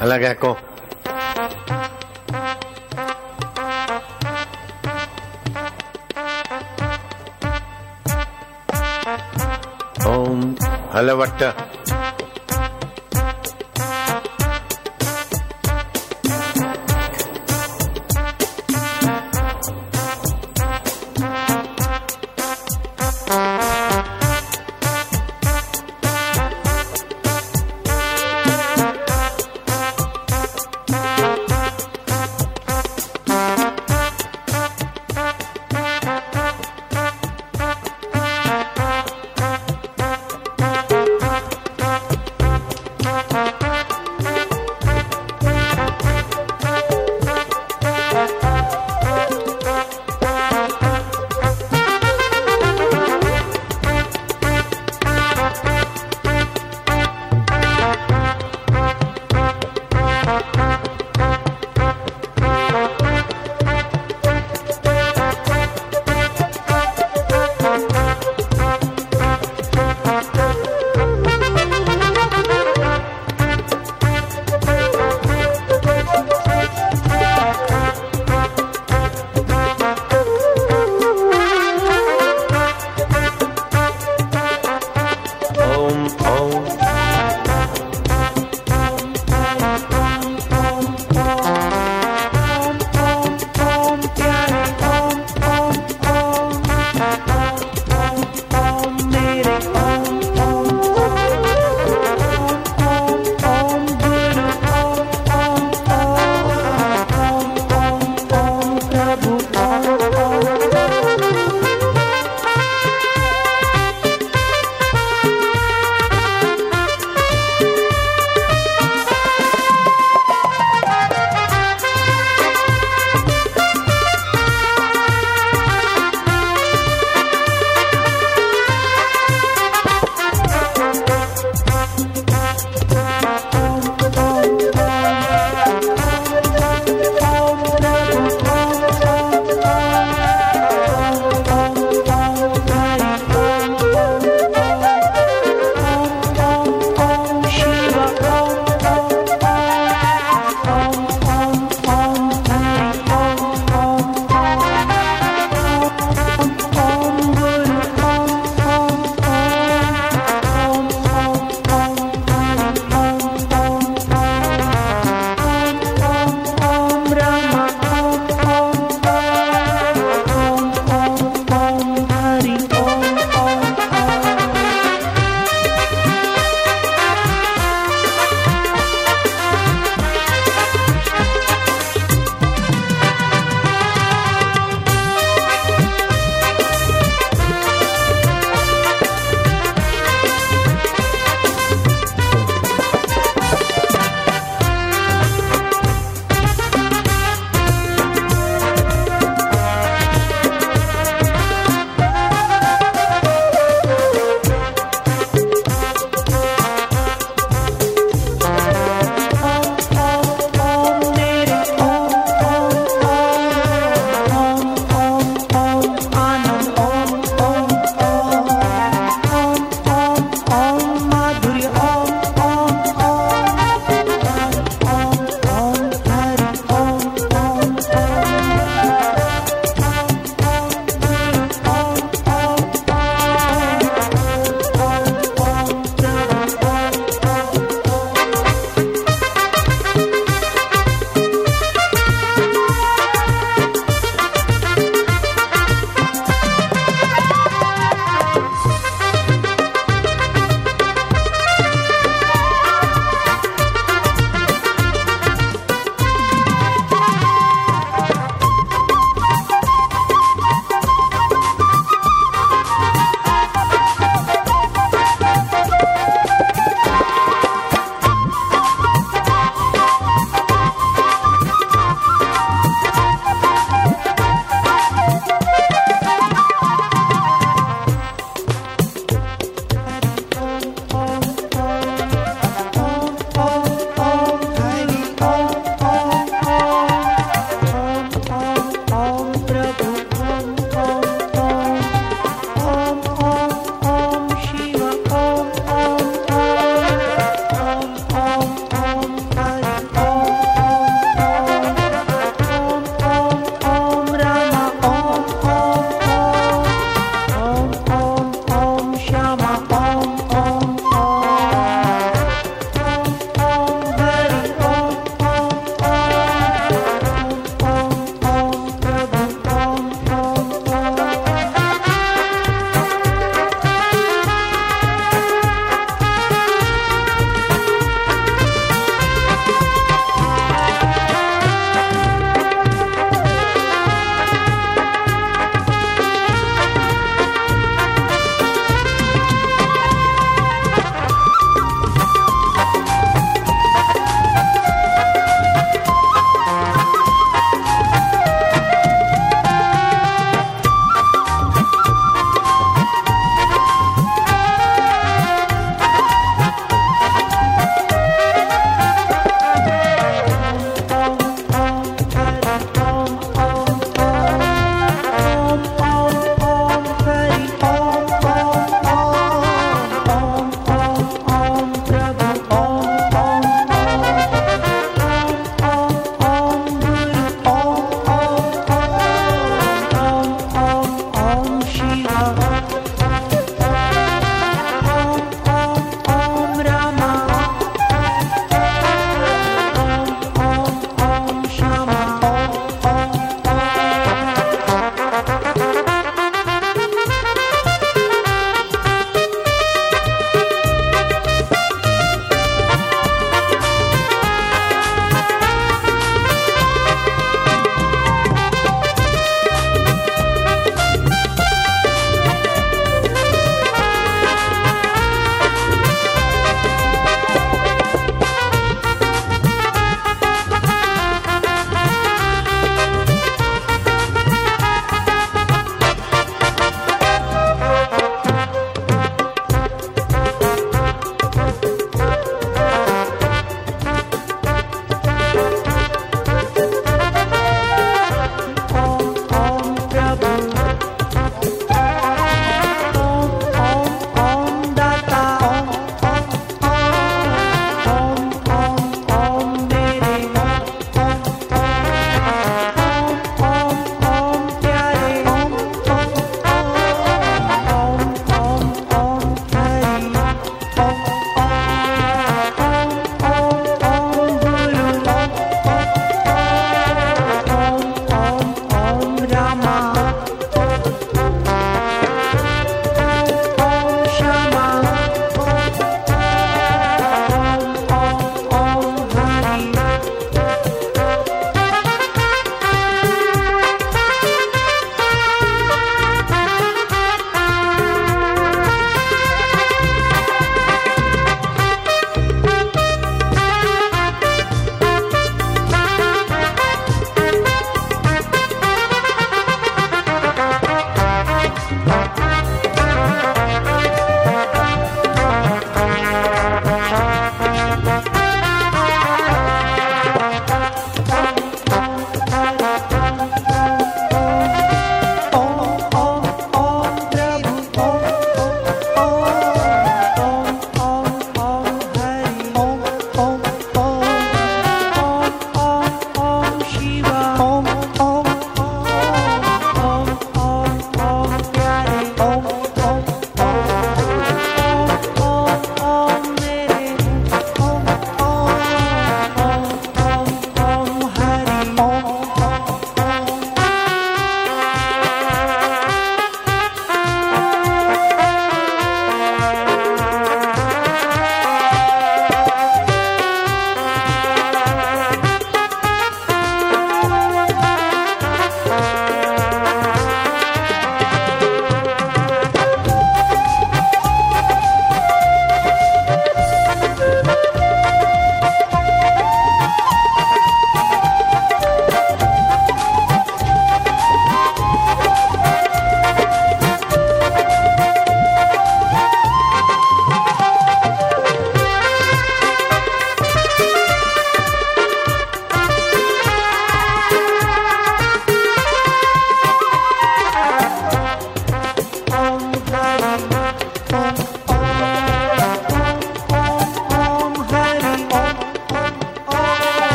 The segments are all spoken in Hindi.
అలాగే అక్కో. ఓం హలవట్ట.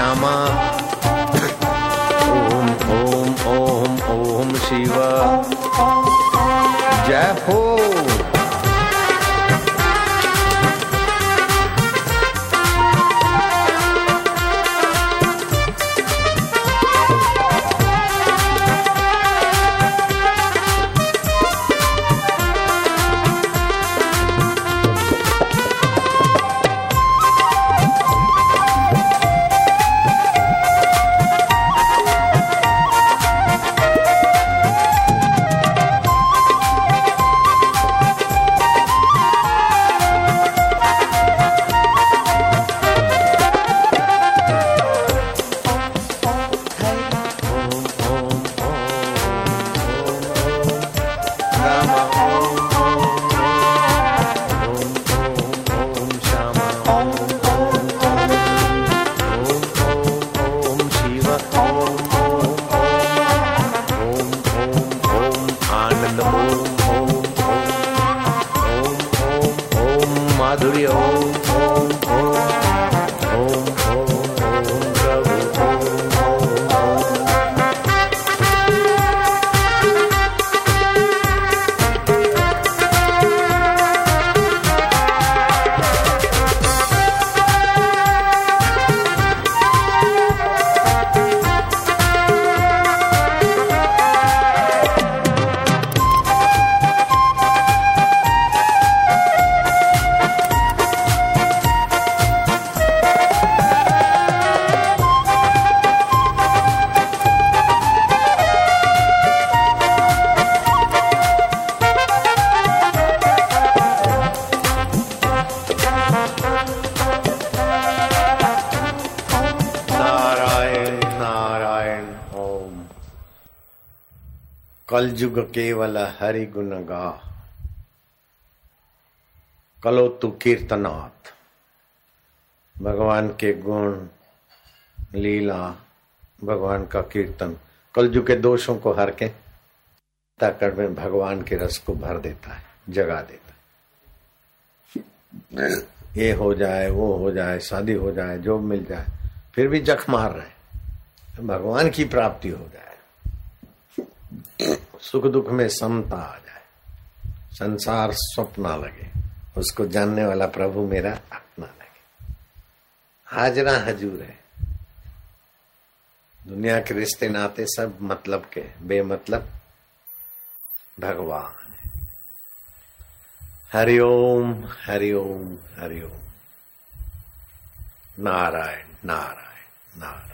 Shama. कलयुग केवल हरि गुण गा। कलो तु कीर्तनाथ। भगवान के गुण, लीला, भगवान का कीर्तन। कलयुग के दोषों को हर के ताकत में भगवान के रस को भर देता है, जगा देता है। ये हो जाए, वो हो जाए, शादी हो जाए जॉब मिल जाए, फिर भी जख मार रहे भगवान की प्राप्ति हो जाए। सुख दुख में समता आ जाए। संसार स्वप्न लगे। उसको जानने वाला प्रभु मेरा अपना लगे। हाजरा हजूर है। दुनिया के रिश्ते नाते सब मतलब के बेमतलब भगवान हरिओम हरिओम हरिओम। नारायण नारायण नारायण।